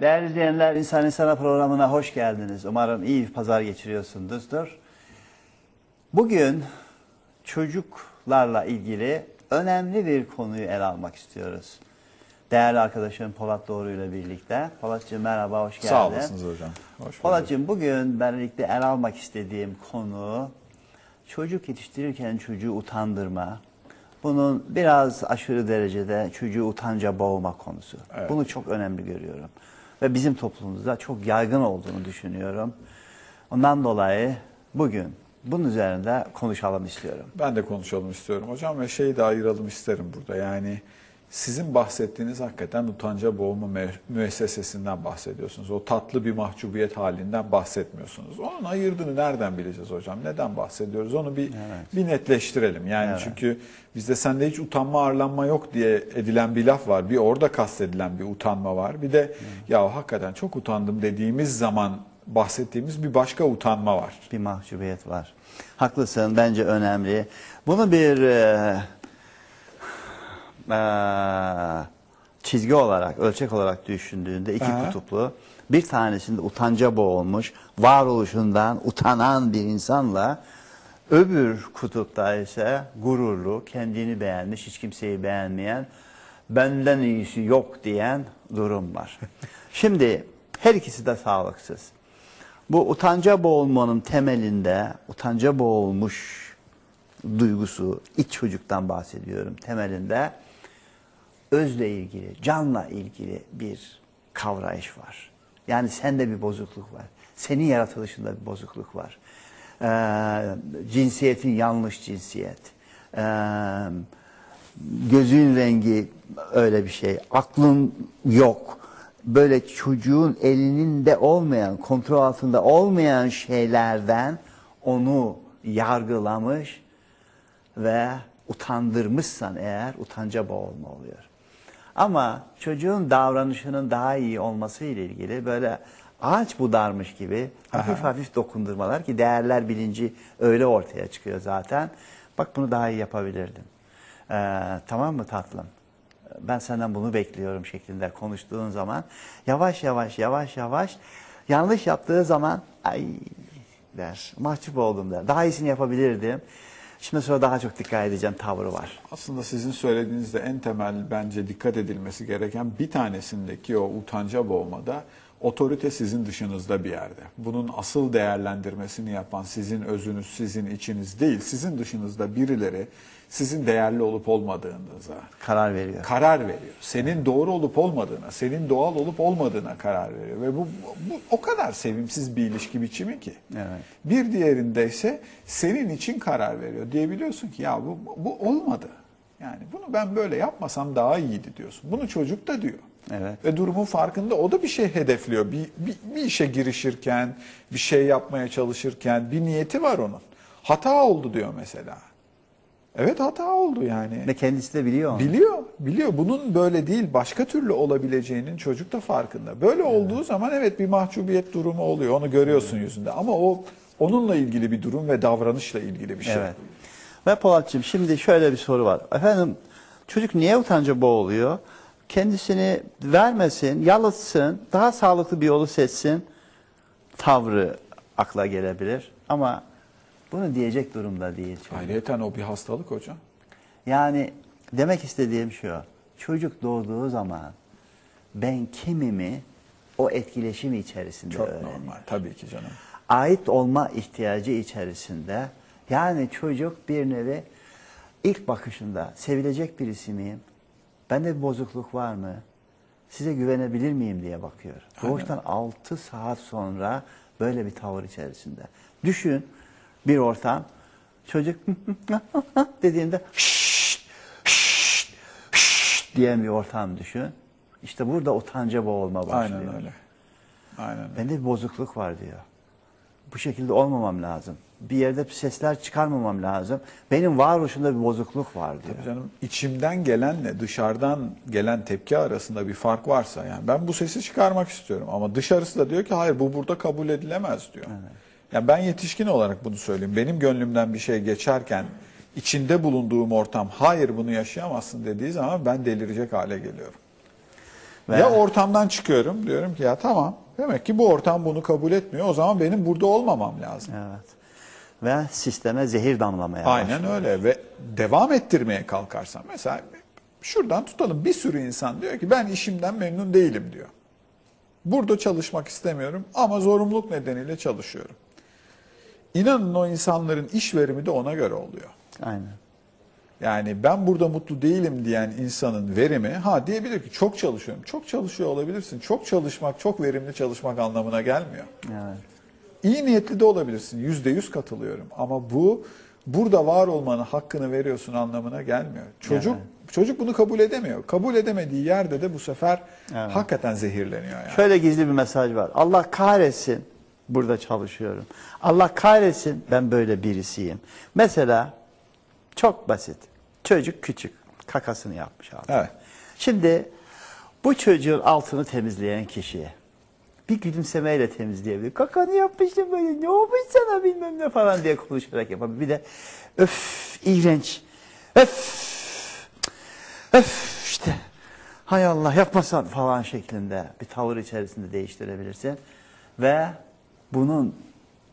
Değerli izleyenler, İnsan İnsana programına hoş geldiniz. Umarım iyi bir pazar geçiriyorsunuzdur. Bugün çocuklarla ilgili önemli bir konuyu ele almak istiyoruz. Değerli arkadaşım Polat Doğru ile birlikte. Polatcığım merhaba, hoş geldin. Sağ olasınız hocam. Hoş. Polatcığım bugün birlikte ele almak istediğim konu çocuk yetiştirirken çocuğu utandırma. Bunun biraz aşırı derecede çocuğu utanca boğma konusu. Evet. Bunu çok önemli görüyorum. Ve bizim toplumumuzda çok yaygın olduğunu düşünüyorum. Ondan dolayı bugün bunun üzerinde konuşalım istiyorum. Ben de konuşalım istiyorum hocam ve şeyi de ayıralım isterim burada. Yani sizin bahsettiğiniz hakikaten utanca boğma mü- müessesesinden bahsediyorsunuz. O tatlı bir mahcubiyet halinden bahsetmiyorsunuz. Onun ayırdığını nereden bileceğiz hocam? Neden bahsediyoruz? Onu bir bir netleştirelim. Yani Evet. çünkü bizde sende hiç utanma arlanma yok diye edilen bir laf var. Bir orada kastedilen bir utanma var. Bir de ya hakikaten çok utandım dediğimiz zaman bahsettiğimiz bir başka utanma var. Bir mahcubiyet var. Haklısın, bence önemli. Bunu bir e, çizgi olarak, ölçek olarak düşündüğünde iki Aha. kutuplu, bir tanesinde utanca boğulmuş, varoluşundan utanan bir insanla öbür kutupta ise gururlu, kendini beğenmiş, hiç kimseyi beğenmeyen, benden iyisi yok diyen durum var. Şimdi her ikisi de sağlıksız. Bu utanca boğulmanın temelinde, utanca boğulmuş duygusu, iç çocuktan bahsediyorum temelinde özle ilgili, canla ilgili bir kavrayış var. Yani sende bir bozukluk var. Senin yaratılışında bir bozukluk var. Ee, cinsiyetin yanlış cinsiyet. Ee, gözün rengi öyle bir şey. Aklın yok. Böyle çocuğun elinin de olmayan, kontrol altında olmayan şeylerden onu yargılamış ve utandırmışsan eğer utanca boğulma oluyor. Ama çocuğun davranışının daha iyi olması ile ilgili böyle ağaç budarmış gibi hafif hafif dokundurmalar ki değerler bilinci öyle ortaya çıkıyor zaten. Bak bunu daha iyi yapabilirdim. Ee, tamam mı tatlım? Ben senden bunu bekliyorum şeklinde konuştuğun zaman yavaş yavaş yavaş yavaş yanlış yaptığı zaman ay der mahcup oldum der. Daha iyisini yapabilirdim. Şimdi sonra daha çok dikkat edeceğim tavrı var. Aslında sizin söylediğinizde en temel bence dikkat edilmesi gereken bir tanesindeki o utanca boğmada otorite sizin dışınızda bir yerde. Bunun asıl değerlendirmesini yapan sizin özünüz, sizin içiniz değil, sizin dışınızda birileri sizin değerli olup olmadığınıza Karar veriyor. karar veriyor. Senin doğru olup olmadığına, senin doğal olup olmadığına karar veriyor. Ve bu, bu o kadar sevimsiz bir ilişki biçimi ki. Evet. Bir diğerinde ise senin için karar veriyor. Diyebiliyorsun ki ya bu, bu olmadı. Yani bunu ben böyle yapmasam daha iyiydi diyorsun. Bunu çocuk da diyor. Evet. Ve durumun farkında o da bir şey hedefliyor. Bir, bir, bir işe girişirken, bir şey yapmaya çalışırken bir niyeti var onun. Hata oldu diyor mesela. Evet hata oldu yani. Ve kendisi de biliyor onu. Biliyor, biliyor. Bunun böyle değil, başka türlü olabileceğinin çocuk da farkında. Böyle olduğu zaman evet bir mahcubiyet durumu oluyor. Onu görüyorsun yüzünde. Ama o onunla ilgili bir durum ve davranışla ilgili bir şey. Evet. Ve Polatcığım şimdi şöyle bir soru var. Efendim çocuk niye utanca boğuluyor? Kendisini vermesin, yalıtsın, daha sağlıklı bir yolu seçsin. Tavrı akla gelebilir. Ama bunu diyecek durumda değil. Ayrıyeten o bir hastalık hocam. Yani demek istediğim şu. Çocuk doğduğu zaman ben kimimi o etkileşim içerisinde Çok öğreniyor. normal. Tabii ki canım. ait olma ihtiyacı içerisinde yani çocuk bir nevi ilk bakışında sevilecek birisi miyim? Bende bir bozukluk var mı? Size güvenebilir miyim diye bakıyor. Doğuştan 6 saat sonra böyle bir tavır içerisinde. Düşün bir ortam çocuk dediğinde şşt, şşt, şşt diyen bir ortam düşün. İşte burada utanca boğulma başlıyor. Aynen öyle. Aynen öyle. Bende bir bozukluk var diyor. Bu şekilde olmamam lazım. Bir yerde sesler çıkarmamam lazım. Benim varoluşumda bir bozukluk var diyor. Tabii canım içimden gelenle dışarıdan gelen tepki arasında bir fark varsa yani ben bu sesi çıkarmak istiyorum ama dışarısı da diyor ki hayır bu burada kabul edilemez diyor. Yani ben yetişkin olarak bunu söyleyeyim. Benim gönlümden bir şey geçerken içinde bulunduğum ortam hayır bunu yaşayamazsın dediği zaman ben delirecek hale geliyorum. Ve- Ya ortamdan çıkıyorum diyorum ki ya tamam demek ki bu ortam bunu kabul etmiyor. O zaman benim burada olmamam lazım. Evet. Ve sisteme zehir damlamaya Aynen başlıyor. öyle ve devam ettirmeye kalkarsan mesela şuradan tutalım bir sürü insan diyor ki ben işimden memnun değilim diyor. Burada çalışmak istemiyorum ama zorunluluk nedeniyle çalışıyorum. İnanın o insanların iş verimi de ona göre oluyor. Aynen. Yani ben burada mutlu değilim diyen insanın verimi ha diyebilir ki çok çalışıyorum. Çok çalışıyor olabilirsin. Çok çalışmak, çok verimli çalışmak anlamına gelmiyor. Evet. İyi niyetli de olabilirsin. Yüzde yüz katılıyorum. Ama bu burada var olmanın hakkını veriyorsun anlamına gelmiyor. Çocuk çocuk bunu kabul edemiyor. Kabul edemediği yerde de bu sefer Evet. hakikaten zehirleniyor yani. Şöyle gizli bir mesaj var. Allah kahretsin burada çalışıyorum. Allah kahretsin ben böyle birisiyim. Mesela çok basit. Çocuk küçük. Kakasını yapmış abi. Evet. Şimdi bu çocuğun altını temizleyen kişiye bir gülümsemeyle temizleyebilir. Kakanı yapmıştım böyle ne olmuş sana bilmem ne falan diye konuşarak yapabilir. Bir de öf iğrenç. Öf öf işte hay Allah yapmasan falan şeklinde bir tavır içerisinde değiştirebilirsin. Ve bunun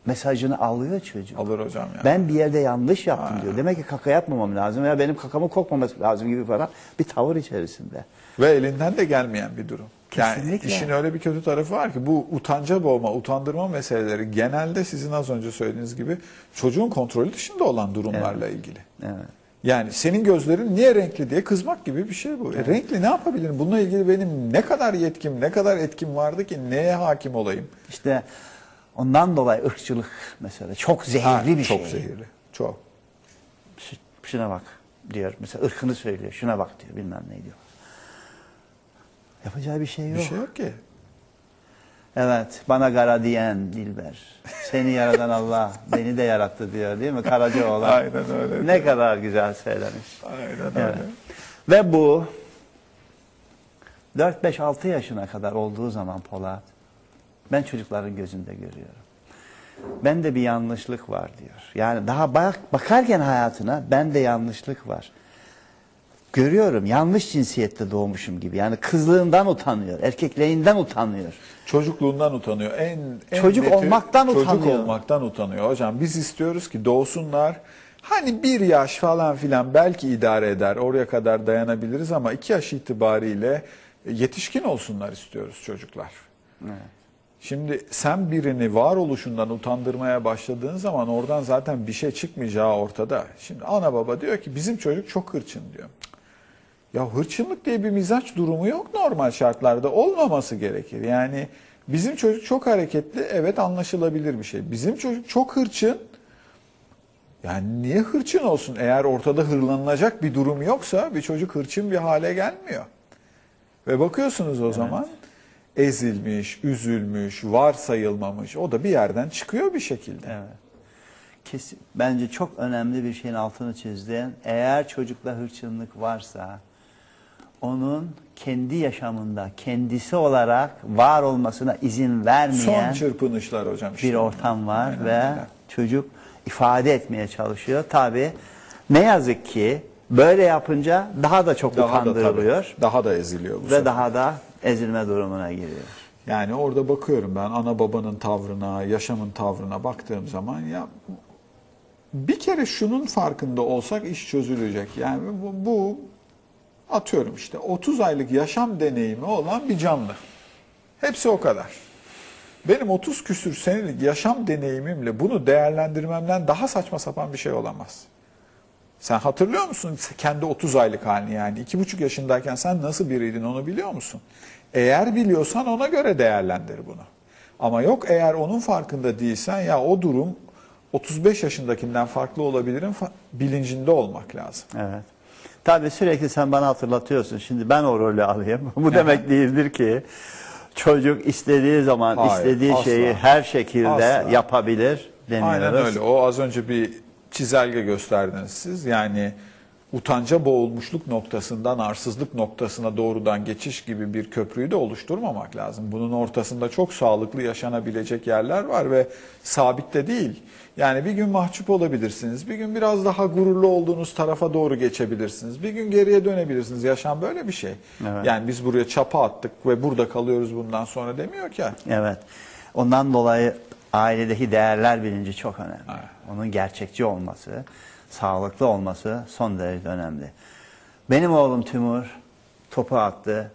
mesajını alıyor çocuk. Alır hocam ya. Ben bir yerde yanlış yaptım diyor. Demek ki kaka yapmamam lazım veya benim kakamın kokmaması lazım gibi falan bir tavır içerisinde. Ve elinden de gelmeyen bir durum. Yani Kesinlikle. işin öyle bir kötü tarafı var ki bu utanca boğma, utandırma meseleleri genelde sizin az önce söylediğiniz gibi çocuğun kontrolü dışında olan durumlarla ilgili. Evet. Yani senin gözlerin niye renkli diye kızmak gibi bir şey bu. E, renkli ne yapabilirim? Bununla ilgili benim ne kadar yetkim, ne kadar etkim vardı ki neye hakim olayım? İşte ondan dolayı ırkçılık mesela çok zehirli Ha, bir çok şey. zehirli. Çok. Şu- Şuna bak diyor. Mesela ırkını söylüyor. Şuna bak diyor. Bilmem ne diyor. Yapacağı bir şey yok. Bir şey yok ki. Evet. Bana kara diyen Dilber. Seni yaradan Allah beni de yarattı diyor değil mi? Karacaoğlan. Aynen öyle. Ne kadar güzel söylemiş. Aynen Evet. öyle. Ve bu 4-5-6 yaşına kadar olduğu zaman Polat ben çocukların gözünde görüyorum. Bende bir yanlışlık var diyor. Yani daha bak, bakarken hayatına bende yanlışlık var. Görüyorum yanlış cinsiyette doğmuşum gibi. Yani kızlığından utanıyor, erkekliğinden utanıyor. Çocukluğundan utanıyor. En, en Çocuk neti olmaktan çocuk utanıyor. olmaktan utanıyor. Hocam biz istiyoruz ki doğsunlar. Hani bir yaş falan filan belki idare eder. Oraya kadar dayanabiliriz ama iki yaş itibariyle yetişkin olsunlar istiyoruz çocuklar. Şimdi sen birini varoluşundan utandırmaya başladığın zaman oradan zaten bir şey çıkmayacağı ortada. Şimdi ana baba diyor ki bizim çocuk çok hırçın diyor. Ya hırçınlık diye bir mizaç durumu yok normal şartlarda. Olmaması gerekir. Yani bizim çocuk çok hareketli, evet anlaşılabilir bir şey. Bizim çocuk çok hırçın. Yani niye hırçın olsun? Eğer ortada hırlanılacak bir durum yoksa bir çocuk hırçın bir hale gelmiyor. Ve bakıyorsunuz o zaman ezilmiş, üzülmüş, varsayılmamış. O da bir yerden çıkıyor bir şekilde. Evet. Kesin, bence çok önemli bir şeyin altını çizdin. Eğer çocukta hırçınlık varsa onun kendi yaşamında kendisi olarak var olmasına izin vermeyen Son çırpınışlar hocam. işte bir ortam var Aynen ve çocuk ifade etmeye çalışıyor. Tabi ne yazık ki böyle yapınca daha da çok daha da, utandırılıyor tabii, daha da eziliyor bu ve sefer. daha da ezilme durumuna giriyor. Yani orada bakıyorum ben ana babanın tavrına, yaşamın tavrına baktığım zaman ya bir kere şunun farkında olsak iş çözülecek. Yani bu, bu atıyorum işte 30 aylık yaşam deneyimi olan bir canlı. Hepsi o kadar. Benim 30 küsür senelik yaşam deneyimimle bunu değerlendirmemden daha saçma sapan bir şey olamaz. Sen hatırlıyor musun kendi 30 aylık halini yani? iki buçuk yaşındayken sen nasıl biriydin onu biliyor musun? Eğer biliyorsan ona göre değerlendir bunu. Ama yok eğer onun farkında değilsen ya o durum 35 yaşındakinden farklı olabilirin fa- bilincinde olmak lazım. Evet. Tabii sürekli sen bana hatırlatıyorsun. Şimdi ben o rolü alayım. Bu demek değildir ki çocuk istediği zaman Hayır, istediği asla. şeyi her şekilde Asla. yapabilir demiyoruz. Aynen öyle. O az önce bir çizelge gösterdiniz siz. Yani utanca boğulmuşluk noktasından arsızlık noktasına doğrudan geçiş gibi bir köprüyü de oluşturmamak lazım. Bunun ortasında çok sağlıklı yaşanabilecek yerler var ve sabit de değil. Yani bir gün mahcup olabilirsiniz, bir gün biraz daha gururlu olduğunuz tarafa doğru geçebilirsiniz, bir gün geriye dönebilirsiniz. Yaşam böyle bir şey. Evet. Yani biz buraya çapa attık ve burada kalıyoruz bundan sonra demiyor ki. Evet. Ondan dolayı ailedeki değerler bilinci çok önemli. Onun gerçekçi olması, sağlıklı olması son derece önemli. Benim oğlum Timur topu attı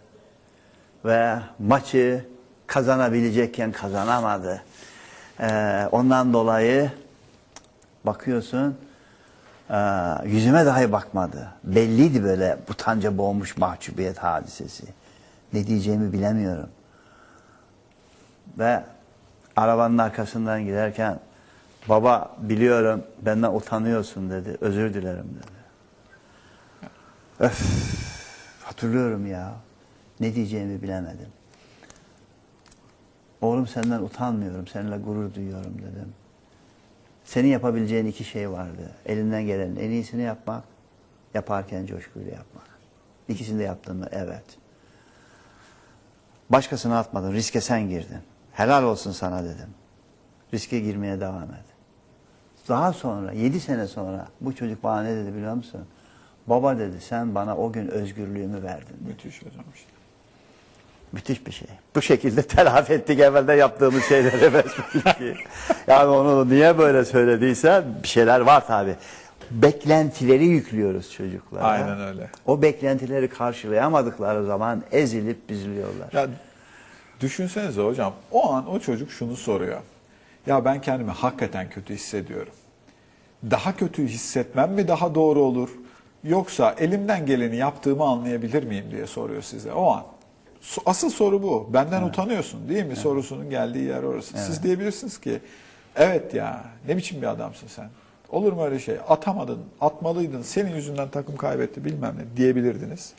ve maçı kazanabilecekken kazanamadı. Ee, ondan dolayı bakıyorsun e, yüzüme dahi bakmadı. Belliydi böyle utanca boğmuş mahcubiyet hadisesi. Ne diyeceğimi bilemiyorum. Ve arabanın arkasından giderken baba biliyorum benden utanıyorsun dedi. Özür dilerim dedi. Öf, hatırlıyorum ya. Ne diyeceğimi bilemedim. Oğlum senden utanmıyorum, seninle gurur duyuyorum dedim. Senin yapabileceğin iki şey vardı. Elinden gelenin en iyisini yapmak, yaparken coşkuyla yapmak. İkisini de yaptın mı? Evet. Başkasına atmadın, riske sen girdin. Helal olsun sana dedim. Riske girmeye devam et. Daha sonra, yedi sene sonra bu çocuk bana ne dedi biliyor musun? Baba dedi sen bana o gün özgürlüğümü verdin. dedi. Müthiş hocam işte. Müthiş bir şey. Bu şekilde telafi ettik evvelde yaptığımız şeyleri besbelli. yani onu niye böyle söylediyse bir şeyler var tabi. Beklentileri yüklüyoruz çocuklara. Aynen öyle. O beklentileri karşılayamadıkları zaman ezilip büzülüyorlar. Ya düşünsenize hocam o an o çocuk şunu soruyor. Ya ben kendimi hakikaten kötü hissediyorum. Daha kötü hissetmem mi daha doğru olur? Yoksa elimden geleni yaptığımı anlayabilir miyim diye soruyor size o an. Asıl soru bu. Benden utanıyorsun değil mi? Sorusunun geldiği yer orası. Siz diyebilirsiniz ki evet ya ne biçim bir adamsın sen. Olur mu öyle şey? Atamadın, atmalıydın, senin yüzünden takım kaybetti bilmem ne diyebilirdiniz.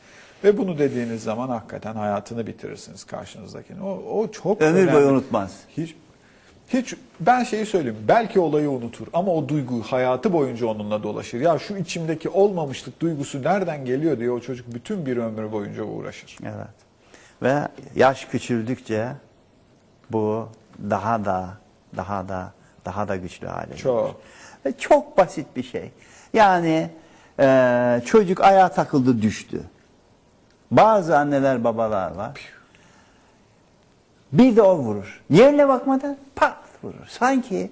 Ve bunu dediğiniz zaman hakikaten hayatını bitirirsiniz karşınızdakini. O, o çok Ömür önemli. boyu unutmaz. Hiç hiç ben şeyi söyleyeyim. Belki olayı unutur ama o duygu hayatı boyunca onunla dolaşır. Ya şu içimdeki olmamışlık duygusu nereden geliyor diye o çocuk bütün bir ömrü boyunca uğraşır. Evet. Ve yaş küçüldükçe bu daha da daha da daha da güçlü hale gelir. Çok. Ve çok basit bir şey. Yani e, çocuk ayağa takıldı düştü. Bazı anneler babalar var. Bir de o vurur. Yerine bakmadan pat vurur. Sanki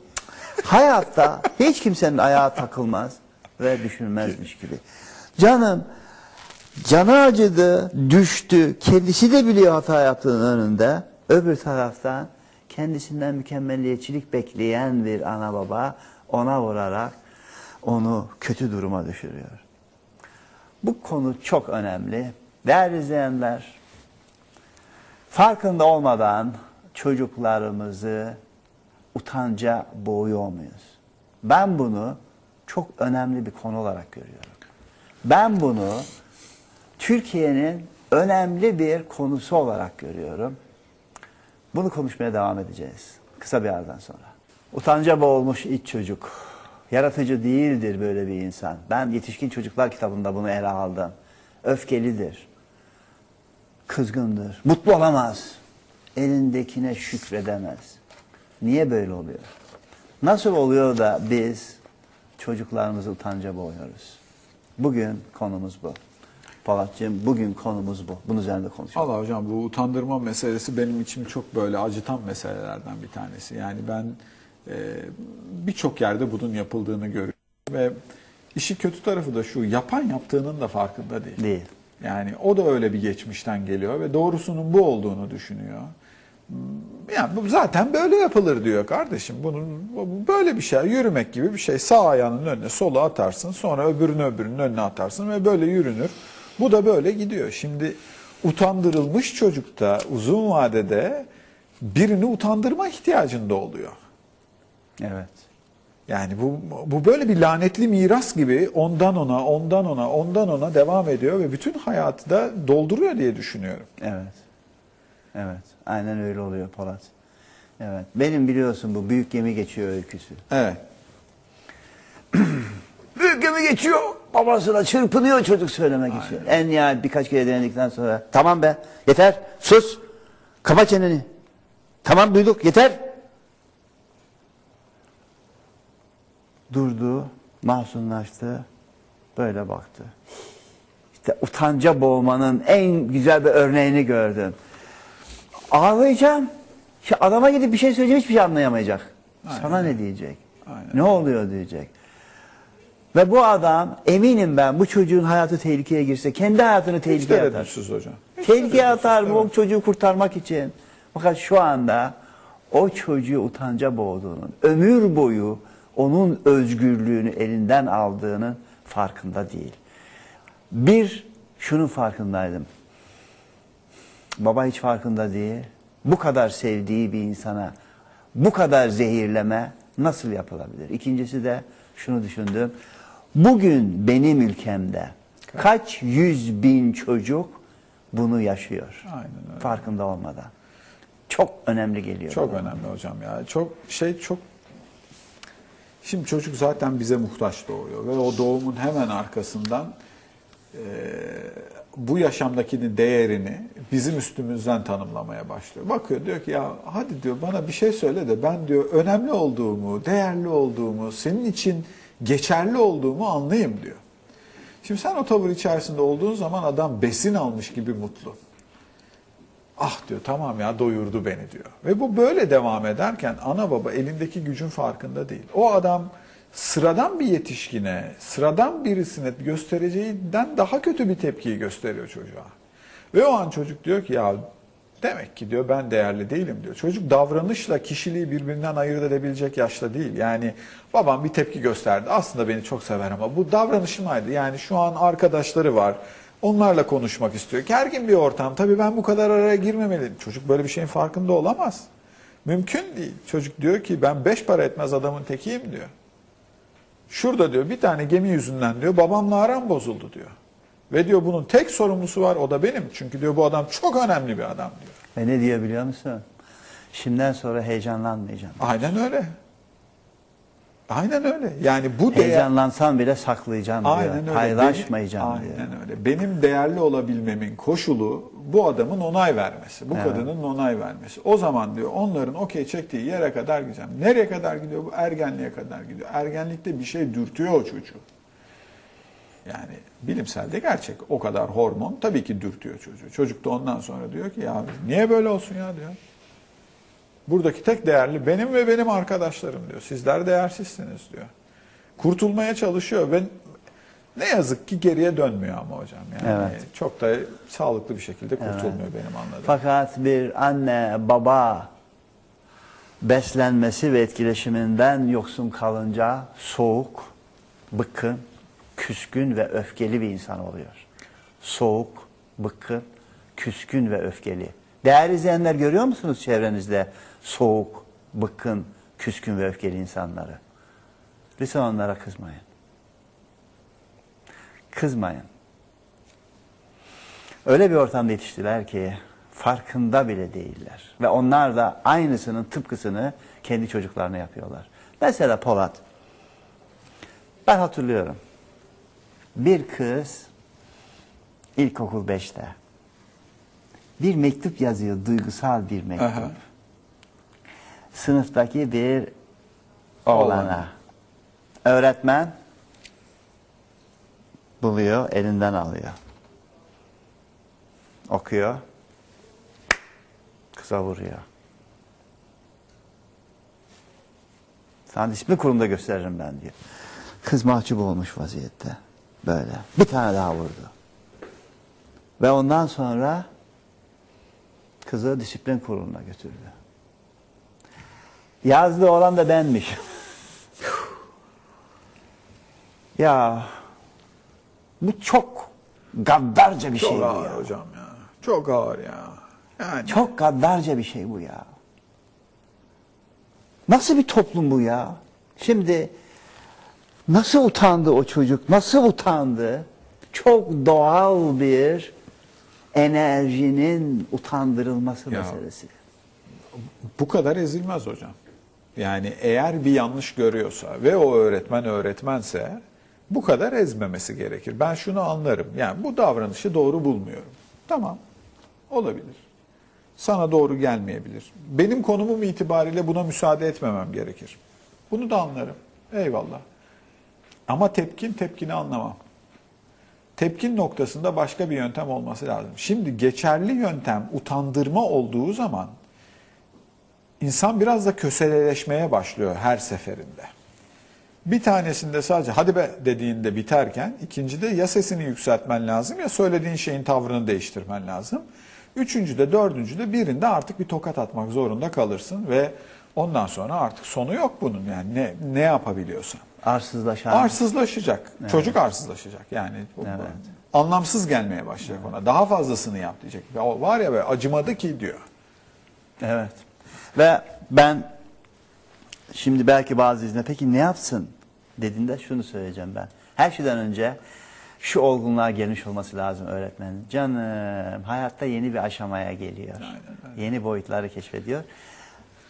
hayatta hiç kimsenin ayağı takılmaz ve düşünmezmiş gibi. Canım canı acıdı, düştü. Kendisi de biliyor hata yaptığının önünde. Öbür taraftan kendisinden mükemmelliyetçilik bekleyen bir ana baba ona vurarak onu kötü duruma düşürüyor. Bu konu çok önemli. Değerli izleyenler, farkında olmadan çocuklarımızı utanca boğuyor muyuz? Ben bunu çok önemli bir konu olarak görüyorum. Ben bunu Türkiye'nin önemli bir konusu olarak görüyorum. Bunu konuşmaya devam edeceğiz kısa bir aradan sonra. Utanca boğulmuş iç çocuk. Yaratıcı değildir böyle bir insan. Ben yetişkin çocuklar kitabında bunu ele aldım. Öfkelidir. Kızgındır. Mutlu olamaz. Elindekine şükredemez. Niye böyle oluyor? Nasıl oluyor da biz çocuklarımızı utanca boğuyoruz? Bugün konumuz bu. Polatcığım bugün konumuz bu. Bunun üzerinde konuşalım. Allah hocam bu utandırma meselesi benim için çok böyle acıtan meselelerden bir tanesi. Yani ben e, birçok yerde bunun yapıldığını görüyorum ve işi kötü tarafı da şu yapan yaptığının da farkında değil. Değil. Yani o da öyle bir geçmişten geliyor ve doğrusunun bu olduğunu düşünüyor. Hmm, Yani zaten böyle yapılır diyor kardeşim. Bunun bu böyle bir şey yürümek gibi bir şey. Sağ ayağının önüne sola atarsın, sonra öbürünü öbürünün önüne atarsın ve böyle yürünür. Bu da böyle gidiyor. Şimdi utandırılmış çocukta uzun vadede birini utandırma ihtiyacında oluyor. Evet. Yani bu bu böyle bir lanetli miras gibi ondan ona, ondan ona, ondan ona devam ediyor ve bütün hayatı da dolduruyor diye düşünüyorum. Evet. Evet. Aynen öyle oluyor Polat. Evet. Benim biliyorsun bu büyük gemi geçiyor öyküsü. Evet. Büyük gemi geçiyor. babasına çırpınıyor çocuk söylemek için. En nihayet birkaç kere denedikten sonra tamam be yeter sus kapa çeneni. Tamam duyduk yeter. Durdu, mahzunlaştı, böyle baktı. İşte utanca boğmanın en güzel bir örneğini gördüm. Ağlayacağım. Şu adama gidip bir şey söyleyeceğim hiçbir şey anlayamayacak. Aynen. Sana ne diyecek? Aynen. Ne oluyor diyecek. Ve bu adam eminim ben bu çocuğun hayatı tehlikeye girse kendi hayatını Hiç tehlikeye atar. hocam. Hiç Tehlikeye atar bu evet. çocuğu kurtarmak için. Fakat şu anda o çocuğu utanca boğduğunun, ömür boyu onun özgürlüğünü elinden aldığının farkında değil. Bir, şunun farkındaydım. Baba hiç farkında değil. Bu kadar sevdiği bir insana bu kadar zehirleme nasıl yapılabilir? İkincisi de şunu düşündüm. Bugün benim ülkemde kaç yüz bin çocuk bunu yaşıyor. Aynen öyle. Farkında olmadan. Çok önemli geliyor. Çok bana. önemli hocam ya. Çok şey çok Şimdi çocuk zaten bize muhtaç doğuyor ve o doğumun hemen arkasından eee, bu yaşamdakinin değerini bizim üstümüzden tanımlamaya başlıyor. Bakıyor diyor ki ya hadi diyor bana bir şey söyle de ben diyor önemli olduğumu, değerli olduğumu, senin için geçerli olduğumu anlayayım diyor. Şimdi sen o tavır içerisinde olduğun zaman adam besin almış gibi mutlu. Ah diyor tamam ya doyurdu beni diyor. Ve bu böyle devam ederken ana baba elindeki gücün farkında değil. O adam sıradan bir yetişkine, sıradan birisine göstereceğinden daha kötü bir tepkiyi gösteriyor çocuğa. Ve o an çocuk diyor ki ya demek ki diyor ben değerli değilim diyor. Çocuk davranışla kişiliği birbirinden ayırt edebilecek yaşta değil. Yani babam bir tepki gösterdi. Aslında beni çok sever ama bu davranışmaydı. Yani şu an arkadaşları var. Onlarla konuşmak istiyor. Gergin bir ortam. Tabii ben bu kadar araya girmemeliyim. Çocuk böyle bir şeyin farkında olamaz. Mümkün değil. Çocuk diyor ki ben beş para etmez adamın tekiyim diyor. Şurada diyor bir tane gemi yüzünden diyor babamla aram bozuldu diyor. Ve diyor bunun tek sorumlusu var o da benim. Çünkü diyor bu adam çok önemli bir adam diyor. Ve ne diyor biliyor musun? Şimdiden sonra heyecanlanmayacağım. Aynen öyle. Aynen öyle. Yani bu değer... Heyecanlansam bile saklayacağım Aynen diyor. öyle. Paylaşmayacağım Benim- diyor. Aynen öyle. Benim değerli olabilmemin koşulu bu adamın onay vermesi. Bu Evet. kadının onay vermesi. O zaman diyor onların okey çektiği yere kadar gideceğim. Nereye kadar gidiyor bu? Ergenliğe kadar gidiyor. Ergenlikte bir şey dürtüyor o çocuğu. Yani bilimsel de gerçek. O kadar hormon tabii ki dürtüyor çocuğu. Çocuk da ondan sonra diyor ki ya niye böyle olsun ya diyor. Buradaki tek değerli benim ve benim arkadaşlarım diyor. Sizler değersizsiniz diyor. Kurtulmaya çalışıyor ve ne yazık ki geriye dönmüyor ama hocam. Yani Evet. çok da sağlıklı bir şekilde kurtulmuyor benim anladığım. Fakat bir anne, baba beslenmesi ve etkileşiminden yoksun kalınca soğuk, bıkkın, küskün ve öfkeli bir insan oluyor. Soğuk, bıkkın, küskün ve öfkeli. Değerli izleyenler görüyor musunuz çevrenizde soğuk, bıkkın, küskün ve öfkeli insanları? Lütfen onlara kızmayın. Kızmayın. Öyle bir ortamda yetiştiler ki farkında bile değiller. Ve onlar da aynısının tıpkısını kendi çocuklarına yapıyorlar. Mesela Polat. Ben hatırlıyorum. Bir kız ilkokul 5'te bir mektup yazıyor, duygusal bir mektup. Aha. Sınıftaki bir oğlana. Öğretmen buluyor, elinden alıyor. Okuyor. Kıza vuruyor. Sana disiplin kurumda gösteririm ben diyor. Kız mahcup olmuş vaziyette. Böyle. Bir tane daha vurdu. Ve ondan sonra kızı disiplin kuruluna götürdü. Yazdığı olan da benmiş. ya bu çok gaddarca bir Çok şey bu ağır ya. hocam ya. Çok ağır ya. Yani Çok gaddarca bir şey bu ya. Nasıl bir toplum bu ya? Şimdi nasıl utandı o çocuk? Nasıl utandı? Çok doğal bir enerjinin utandırılması Ya. meselesi. bu kadar ezilmez hocam. Yani eğer bir yanlış görüyorsa ve o öğretmen öğretmense Bu kadar ezmemesi gerekir. Ben şunu anlarım. Yani bu davranışı doğru bulmuyorum. Tamam. Olabilir. Sana doğru gelmeyebilir. Benim konumum itibariyle buna müsaade etmemem gerekir. Bunu da anlarım. Eyvallah. Ama tepkin tepkini anlamam. Tepkin noktasında başka bir yöntem olması lazım. Şimdi geçerli yöntem utandırma olduğu zaman insan biraz da köseleleşmeye başlıyor her seferinde. Bir tanesinde sadece hadi be dediğinde biterken ikincide ya sesini yükseltmen lazım ya söylediğin şeyin tavrını değiştirmen lazım. Üçüncüde, dördüncüde birinde artık bir tokat atmak zorunda kalırsın ve ondan sonra artık sonu yok bunun yani ne ne yapabiliyorsan. Arsızlaşan. Arsızlaşacak. Çocuk arsızlaşacak. Yani Evet. anlamsız gelmeye başlayacak ona. Daha fazlasını yap diyecek. Ya var ya böyle acımadı ki diyor. Evet. Ve ben şimdi belki bazı izne peki ne yapsın dediğinde şunu söyleyeceğim ben. Her şeyden önce şu olgunluğa gelmiş olması lazım öğretmenin. Canım hayatta yeni bir aşamaya geliyor. Yeni boyutları keşfediyor.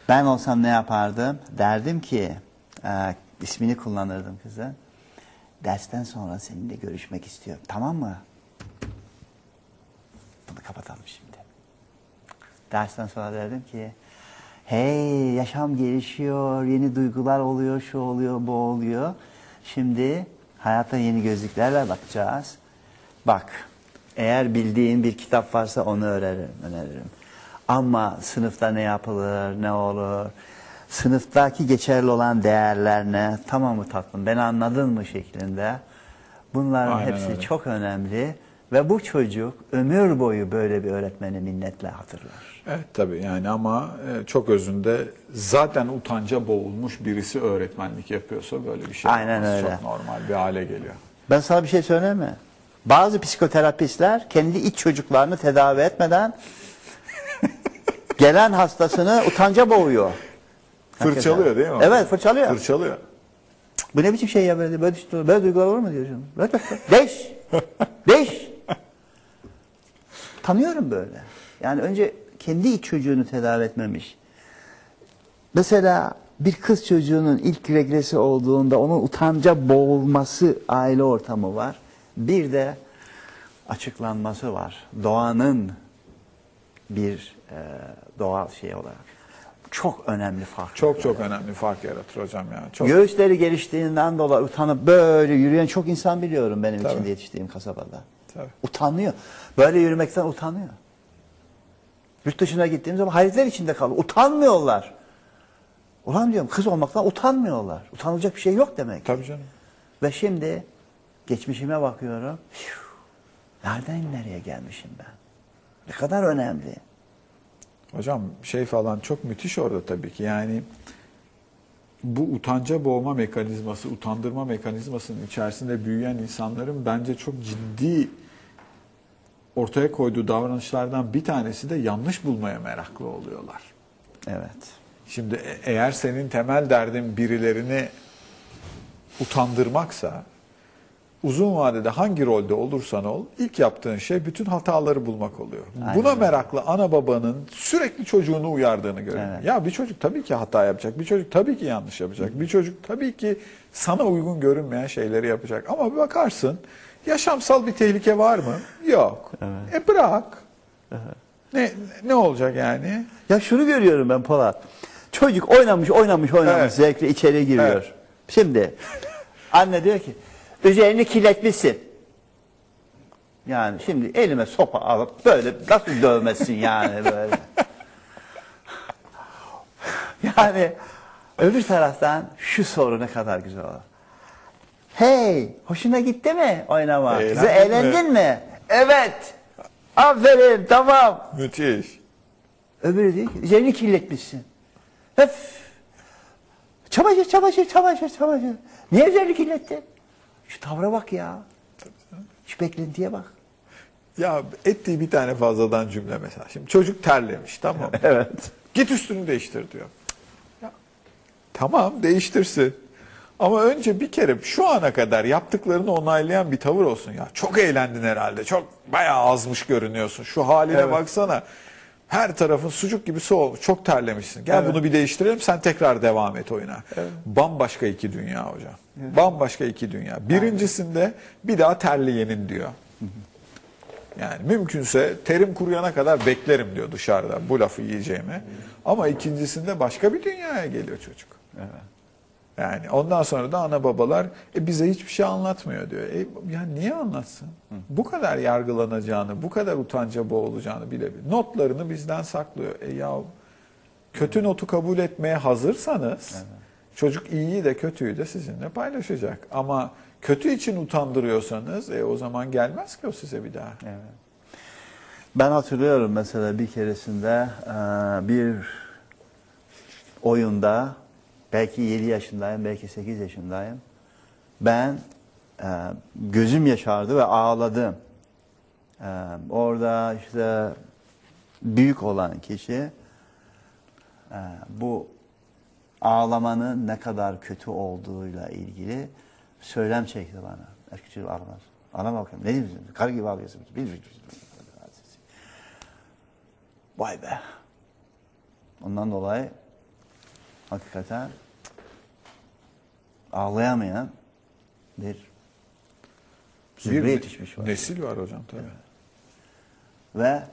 Ben olsam ne yapardım? Derdim ki e, ismini kullanırdım kızın. Dersten sonra seninle görüşmek istiyorum. Tamam mı? Bunu kapatalım şimdi. Dersten sonra derdim ki hey yaşam gelişiyor, yeni duygular oluyor, şu oluyor, bu oluyor. Şimdi hayata yeni gözlüklerle bakacağız. Bak eğer bildiğin bir kitap varsa onu öneririm. öneririm. Ama sınıfta ne yapılır, ne olur, sınıftaki geçerli olan değerler ne, tamam mı tatlım, ben anladın mı şeklinde. Bunların Aynen hepsi öyle. çok önemli ve bu çocuk ömür boyu böyle bir öğretmeni minnetle hatırlar. Evet tabii yani ama e, çok özünde zaten utanca boğulmuş birisi öğretmenlik yapıyorsa böyle bir şey Aynen öyle. çok normal bir hale geliyor. Ben sana bir şey söyleyeyim mi? Bazı psikoterapistler kendi iç çocuklarını tedavi etmeden gelen hastasını utanca boğuyor. Fırçalıyor değil mi? Evet fırçalıyor. Fırçalıyor. Bu ne biçim şey ya böyle, böyle, böyle duygular olur mu diyor canım. Bırak bak. bak. Değiş. Değiş. Tanıyorum böyle. Yani önce kendi iç çocuğunu tedavi etmemiş. Mesela bir kız çocuğunun ilk regresi olduğunda onun utanca boğulması aile ortamı var. Bir de açıklanması var. Doğanın bir e, doğal şey olarak. Çok önemli fark. Çok çok önemli fark yaratır hocam ya. Çok. Göğüsleri geliştiğinden dolayı utanıp böyle yürüyen çok insan biliyorum benim Tabii. içinde yetiştiğim kasabada. Tabii. Utanıyor. Böyle yürümekten utanıyor. Yurt dışına gittiğim zaman hayretler içinde kalıyor. Utanmıyorlar. Ulan diyorum kız olmaktan utanmıyorlar. Utanılacak bir şey yok demek. Tabii canım. Ve şimdi geçmişime bakıyorum. Nereden nereye gelmişim ben? Ne kadar önemli. Hocam şey falan çok müthiş orada tabii ki. Yani bu utanca boğma mekanizması, utandırma mekanizmasının içerisinde büyüyen insanların bence çok ciddi ortaya koyduğu davranışlardan bir tanesi de yanlış bulmaya meraklı oluyorlar. Evet. Şimdi e- eğer senin temel derdin birilerini utandırmaksa uzun vadede hangi rolde olursan ol ilk yaptığın şey bütün hataları bulmak oluyor. Buna meraklı ana babanın sürekli çocuğunu uyardığını görüyorum. Evet. Ya bir çocuk tabii ki hata yapacak. Bir çocuk tabii ki yanlış yapacak. Bir çocuk tabii ki sana uygun görünmeyen şeyleri yapacak. Ama bir bakarsın yaşamsal bir tehlike var mı? Yok. E bırak. Ne ne olacak yani? Ya şunu görüyorum ben Polat. Çocuk oynamış oynamış oynamış Evet. zevkle içeri giriyor. Evet. Şimdi anne diyor ki üzerini kirletmişsin. Yani şimdi elime sopa alıp böyle nasıl dövmesin yani böyle. yani öbür taraftan şu soru ne kadar güzel olur. Hey, hoşuna gitti mi oynama? Eğlendin mi? eğlendin mi? Evet. Aferin, tamam. Müthiş. Öbürü diyor ki üzerini kirletmişsin. Öf. Çamaşır, çamaşır, çamaşır, çamaşır. Niye üzerini kirlettin? Şu tavra bak ya. Şu beklentiye bak. Ya ettiği bir tane fazladan cümle mesela. Şimdi çocuk terlemiş tamam mı? Evet. Git üstünü değiştir diyor. Ya, tamam değiştirsin. Ama önce bir kere şu ana kadar yaptıklarını onaylayan bir tavır olsun ya. Çok eğlendin herhalde. Çok bayağı azmış görünüyorsun. Şu haline Evet. baksana. Her tarafın sucuk gibi su olmuş. Çok terlemişsin. Gel bunu bir değiştirelim sen tekrar devam et oyuna. Bambaşka iki dünya hocam. Bambaşka iki dünya. Birincisinde bir daha terleyenin diyor. Yani mümkünse terim kuruyana kadar beklerim diyor dışarıda bu lafı yiyeceğimi. Ama ikincisinde başka bir dünyaya geliyor çocuk. Yani ondan sonra da ana babalar e, bize hiçbir şey anlatmıyor diyor. E, yani niye anlatsın? Bu kadar yargılanacağını, bu kadar utanca boğulacağını bilebilir. Notlarını bizden saklıyor. E ya kötü notu kabul etmeye hazırsanız çocuk iyiyi de kötüyü de sizinle paylaşacak. Ama kötü için utandırıyorsanız e, o zaman gelmez ki o size bir daha. Ben hatırlıyorum mesela bir keresinde bir oyunda belki 7 yaşındayım, belki 8 yaşındayım. Ben e, gözüm yaşardı ve ağladım. E, orada işte büyük olan kişi e, bu ağlamanın ne kadar kötü olduğuyla ilgili söylem çekti bana. Erkek çocuk ağlamaz. Ağlama bakayım. Ne diyorsun? Karı gibi ağlıyorsun. Vay be. Ondan dolayı hakikaten ağlayamayan bir zümre yetişmiş var. nesil var hocam tabii. Ve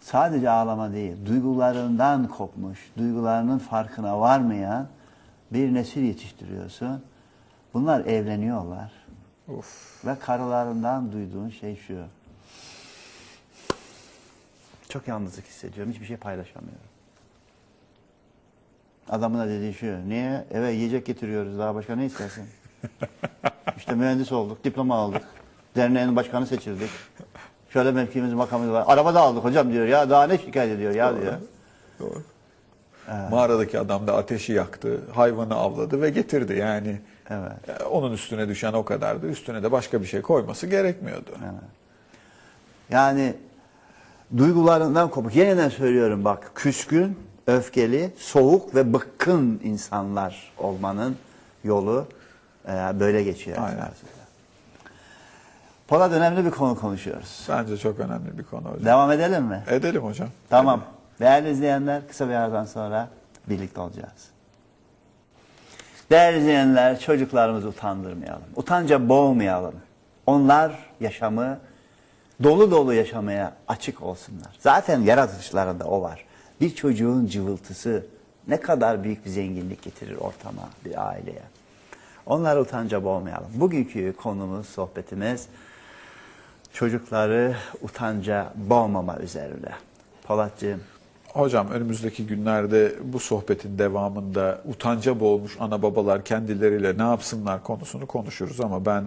sadece ağlama değil, duygularından kopmuş, duygularının farkına varmayan bir nesil yetiştiriyorsun. Bunlar evleniyorlar. Of. Ve karılarından duyduğun şey şu. Çok yalnızlık hissediyorum. Hiçbir şey paylaşamıyorum. Adamın da dediği şu. Niye? Eve yiyecek getiriyoruz. Daha başka ne istersin? işte mühendis olduk. Diploma aldık. Derneğin başkanı seçildik. Şöyle mevkimiz makamımız var. Araba da aldık hocam diyor. Ya daha ne şikayet ediyor ya diyor. Doğru. Mağaradaki adam da ateşi yaktı, hayvanı avladı ve getirdi yani. Evet. e, Onun üstüne düşen o kadardı. Üstüne de başka bir şey koyması gerekmiyordu. Yani duygularından kopuk. Yeniden söylüyorum bak. Küskün, öfkeli, soğuk ve bıkkın insanlar olmanın yolu e, böyle geçiyor. Aynen. Polat önemli bir konu konuşuyoruz. Bence çok önemli bir konu hocam. Devam edelim mi? Edelim hocam. Tamam. Değerli izleyenler kısa bir aradan sonra birlikte olacağız. Değerli izleyenler çocuklarımızı utandırmayalım. Utanca boğmayalım. Onlar yaşamı dolu dolu yaşamaya açık olsunlar. Zaten yaratılışlarında o var. Bir çocuğun cıvıltısı ne kadar büyük bir zenginlik getirir ortama, bir aileye. Onları utanca boğmayalım. Bugünkü konumuz, sohbetimiz çocukları utanca boğmama üzerine. Polatcığım, Hocam önümüzdeki günlerde bu sohbetin devamında utanca boğulmuş ana babalar kendileriyle ne yapsınlar konusunu konuşuruz ama ben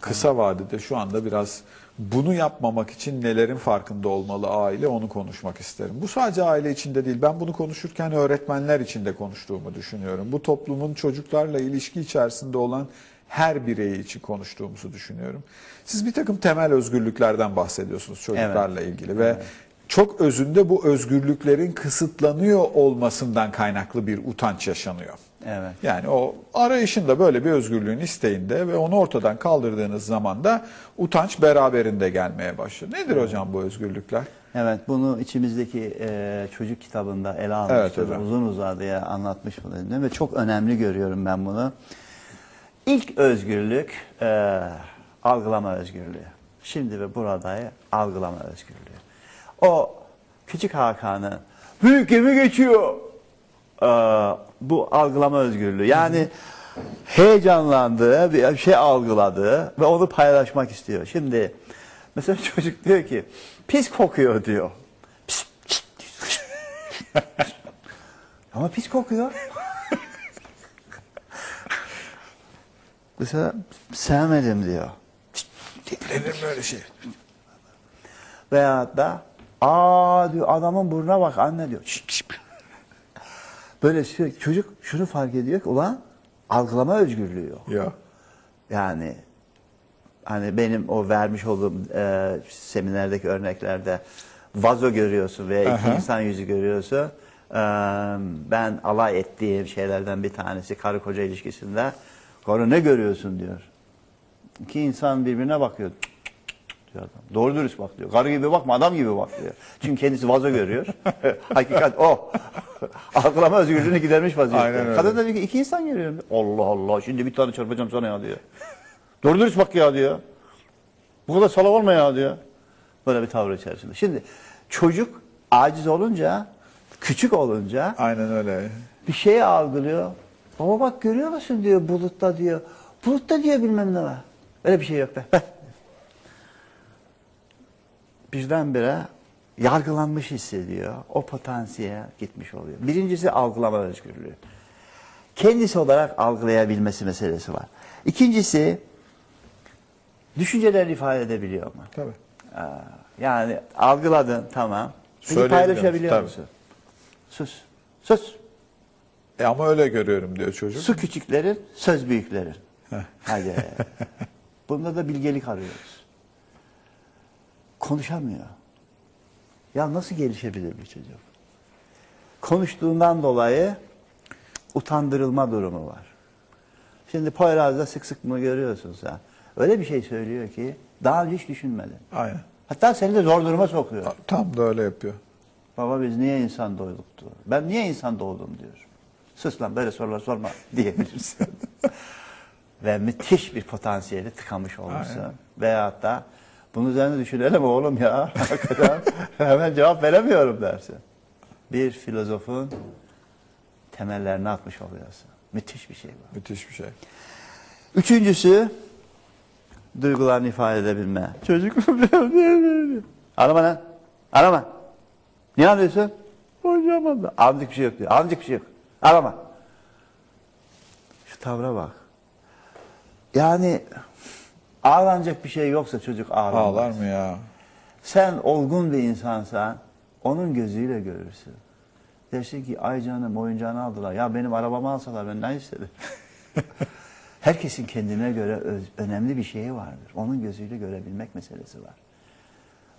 kısa vadede şu anda biraz bunu yapmamak için nelerin farkında olmalı aile onu konuşmak isterim. Bu sadece aile içinde değil. Ben bunu konuşurken öğretmenler içinde konuştuğumu düşünüyorum. Bu toplumun çocuklarla ilişki içerisinde olan her bireyi için konuştuğumuzu düşünüyorum. Siz bir takım temel özgürlüklerden bahsediyorsunuz çocuklarla ilgili ve çok özünde bu özgürlüklerin kısıtlanıyor olmasından kaynaklı bir utanç yaşanıyor. Evet. Yani o arayışında böyle bir özgürlüğün isteğinde ve onu ortadan kaldırdığınız zaman da utanç beraberinde gelmeye başlıyor. Nedir hocam bu özgürlükler? Evet bunu içimizdeki e, çocuk kitabında ele Evet almıştır. hocam. Uzun uzadıya anlatmış bunu ve çok önemli görüyorum ben bunu. İlk özgürlük e, algılama özgürlüğü. Şimdi ve burada algılama özgürlüğü. O küçük Hakan'ın büyük gemi geçiyor. E, bu algılama özgürlüğü. Yani heyecanlandı, bir şey algıladı ve onu paylaşmak istiyor. Şimdi mesela çocuk diyor ki pis kokuyor diyor. Pis, pis, pis. Ama pis kokuyor. mesela sevmedim diyor. Denir mi öyle şey? Veyahut da aa diyor adamın burnuna bak anne diyor. Böyle sürekli çocuk şunu fark ediyor ki ulan algılama özgürlüğü yok. Ya. Yani hani benim o vermiş olduğum e, seminerdeki örneklerde vazo görüyorsun veya iki Aha. insan yüzü görüyorsun. E, ben alay ettiğim şeylerden bir tanesi karı koca ilişkisinde. Karı ne görüyorsun diyor. İki insan birbirine bakıyor. Bakıyor adam. Doğru dürüst bak diyor. Karı gibi bakma adam gibi bak diyor. Çünkü kendisi vazo görüyor. Hakikat o. Algılama özgürlüğünü gidermiş vaziyette. Kadın da diyor ki iki insan görüyorum. Allah Allah şimdi bir tane çarpacağım sana ya diyor. Doğru dürüst bak ya diyor. Bu kadar salak olma ya diyor. Böyle bir tavır içerisinde. Şimdi çocuk aciz olunca, küçük olunca Aynen öyle. bir şeyi algılıyor. Baba bak görüyor musun diyor bulutta diyor. Bulutta diyor bilmem ne var. Öyle bir şey yok be. Birdenbire yargılanmış hissediyor. O potansiyel gitmiş oluyor. Birincisi algılama özgürlüğü. Kendisi olarak algılayabilmesi meselesi var. İkincisi düşüncelerini ifade edebiliyor mu? Tabii. Yani algıladın tamam. Peki paylaşabiliyor musun? musun? Sus. Sus. E ama öyle görüyorum diyor çocuk. Su küçüklerin, söz büyüklerin. Hadi. Bunda da bilgelik arıyoruz. Konuşamıyor. Ya nasıl gelişebilir bir çocuk? Konuştuğundan dolayı utandırılma durumu var. Şimdi Poyraz'da sık sık bunu görüyorsun sen. Öyle bir şey söylüyor ki daha önce hiç düşünmedin. Aynen. Hatta seni de zor duruma sokuyor. Tam da öyle yapıyor. Baba biz niye insan doğduk diyor. Ben niye insan doğdum diyor. Sus lan böyle sorular sorma diyebilirsin. Ve müthiş bir potansiyeli tıkamış olmuşsun. Aynen. Veyahut da bunun üzerine düşünelim oğlum ya. Hakikaten hemen cevap veremiyorum dersin. Bir filozofun temellerini atmış oluyorsun. Müthiş bir şey bu. Müthiş bir şey. Üçüncüsü duygularını ifade edebilme. Çocuk arama lan. Arama. Niye arıyorsun? Hocam Allah. Anlık bir şey yok diyor. Anlık bir şey yok. Arama. Şu tavra bak. Yani ağlanacak bir şey yoksa çocuk ağlamaz. Ağlar mı ya? Sen olgun bir insansan onun gözüyle görürsün. Dersin ki ay canım oyuncağını aldılar. Ya benim arabamı alsalar ben ne istedim? Herkesin kendine göre öz- önemli bir şeyi vardır. Onun gözüyle görebilmek meselesi var.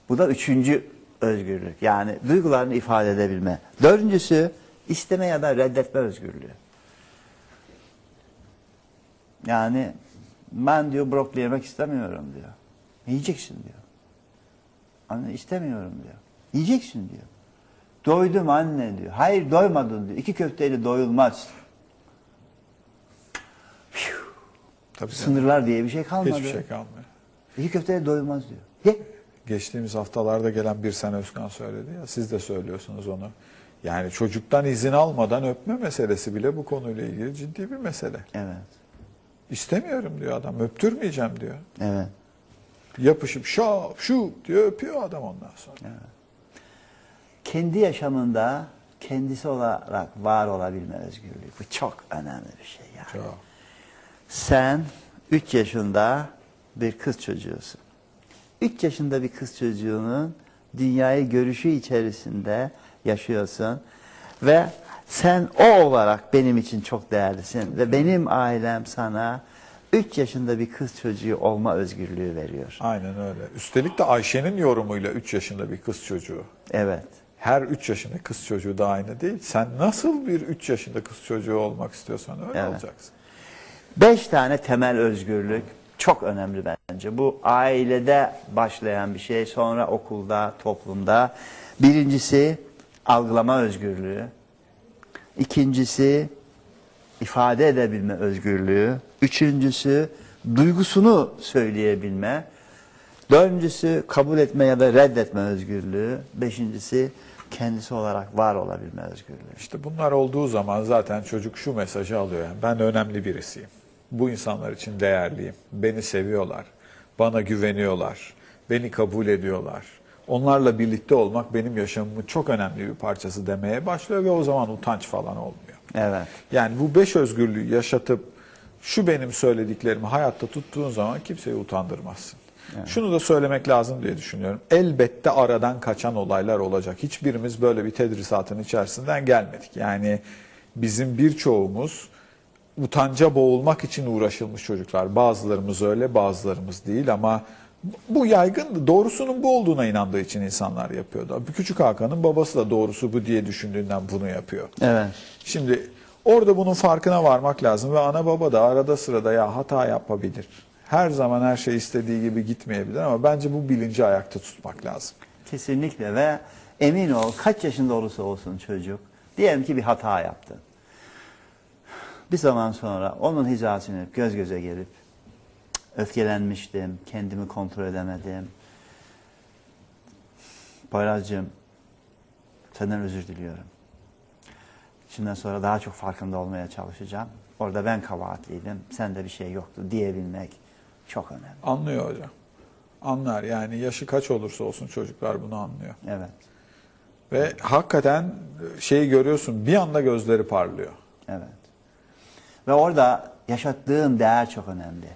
Bu da üçüncü özgürlük. Yani duygularını ifade edebilme. Dördüncüsü isteme ya da reddetme özgürlüğü. Yani ben diyor brokoli yemek istemiyorum diyor. Yiyeceksin diyor. Anne istemiyorum diyor. Yiyeceksin diyor. Doydum anne diyor. Hayır doymadın diyor. İki köfteyle doyulmaz. Tabii. Sınırlar diye bir şey kalmadı. Hiçbir şey kalmıyor. İki köfteyle doyulmaz diyor. Ye. Geçtiğimiz haftalarda gelen bir sen Özkan söyledi ya, siz de söylüyorsunuz onu. Yani çocuktan izin almadan öpme meselesi bile bu konuyla ilgili ciddi bir mesele. Evet. İstemiyorum diyor adam, öptürmeyeceğim diyor. Evet. Yapışıp şap şu diyor öpüyor adam ondan sonra. Kendi yaşamında kendisi olarak var olabilme özgürlüğü. Bu çok önemli bir şey yani. Çok. Sen 3 yaşında bir kız çocuğusun. 3 yaşında bir kız çocuğunun dünyayı görüşü içerisinde yaşıyorsun. Ve sen o olarak benim için çok değerlisin. Ve benim ailem sana 3 yaşında bir kız çocuğu olma özgürlüğü veriyor. Aynen öyle. Üstelik de Ayşe'nin yorumuyla 3 yaşında bir kız çocuğu. Evet. Her 3 yaşında kız çocuğu da aynı değil. Sen nasıl bir 3 yaşında kız çocuğu olmak istiyorsan öyle Evet. olacaksın. Beş tane temel özgürlük çok önemli bence. Bu ailede başlayan bir şey, sonra okulda, toplumda. Birincisi algılama özgürlüğü. İkincisi ifade edebilme özgürlüğü. Üçüncüsü duygusunu söyleyebilme. Dördüncüsü kabul etme ya da reddetme özgürlüğü. Beşincisi kendisi olarak var olabilme özgürlüğü. İşte bunlar olduğu zaman zaten çocuk şu mesajı alıyor. Yani ben önemli birisiyim. Bu insanlar için değerliyim. Beni seviyorlar. Bana güveniyorlar. Beni kabul ediyorlar. Onlarla birlikte olmak benim yaşamımın çok önemli bir parçası demeye başlıyor ve o zaman utanç falan olmuyor. Evet. Yani bu beş özgürlüğü yaşatıp şu benim söylediklerimi hayatta tuttuğun zaman kimseyi utandırmazsın. Şunu da söylemek lazım diye düşünüyorum. Elbette aradan kaçan olaylar olacak. Hiçbirimiz böyle bir tedrisatın içerisinden gelmedik. Yani bizim birçoğumuz utanca boğulmak için uğraşılmış çocuklar. Bazılarımız öyle, bazılarımız değil ama bu yaygın. Doğrusunun bu olduğuna inandığı için insanlar yapıyordu. Küçük Hakan'ın babası da doğrusu bu diye düşündüğünden bunu yapıyor. Evet. Şimdi orada bunun farkına varmak lazım ve ana baba da arada sırada ya hata yapabilir. Her zaman her şey istediği gibi gitmeyebilir ama bence bu bilinci ayakta tutmak lazım. Kesinlikle ve emin ol kaç yaşında olursa olsun çocuk diyelim ki bir hata yaptı. Bir zaman sonra onun hizasını göz göze gelip öfkelenmiştim, kendimi kontrol edemedim. Poyraz'cığım senden özür diliyorum. Şimdiden sonra daha çok farkında olmaya çalışacağım. Orada ben kabahatliydim, sende bir şey yoktu diyebilmek çok önemli. Anlıyor hocam. Anlar yani yaşı kaç olursa olsun çocuklar bunu anlıyor. Evet, Ve hakikaten şeyi görüyorsun bir anda gözleri parlıyor. evet. Ve orada yaşattığın değer çok önemli.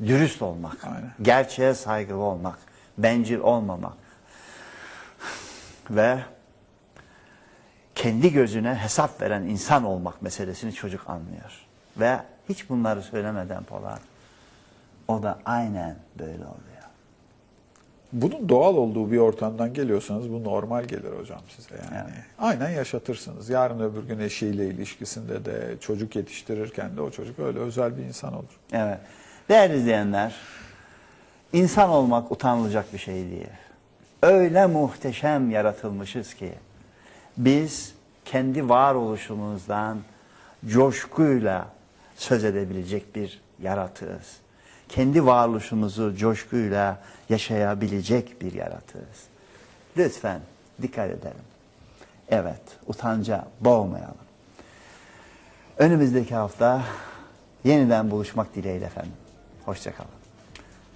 Dürüst olmak, Aynen. gerçeğe saygılı olmak, bencil olmamak. Ve kendi gözüne hesap veren insan olmak meselesini çocuk anlıyor. Ve hiç bunları söylemeden Polat, o da aynen böyle oluyor. Bunun doğal olduğu bir ortamdan geliyorsanız bu normal gelir hocam size yani. Evet. Aynen yaşatırsınız. Yarın öbür gün eşiyle ilişkisinde de çocuk yetiştirirken de o çocuk öyle özel bir insan olur. Evet. Değerli izleyenler, insan olmak utanılacak bir şey değil. Öyle muhteşem yaratılmışız ki biz kendi varoluşumuzdan coşkuyla söz edebilecek bir yaratığız. Kendi varoluşumuzu coşkuyla yaşayabilecek bir yaratığız. Lütfen dikkat edelim. Evet, utanca boğmayalım. Önümüzdeki hafta yeniden buluşmak dileğiyle efendim. Hoşçakalın.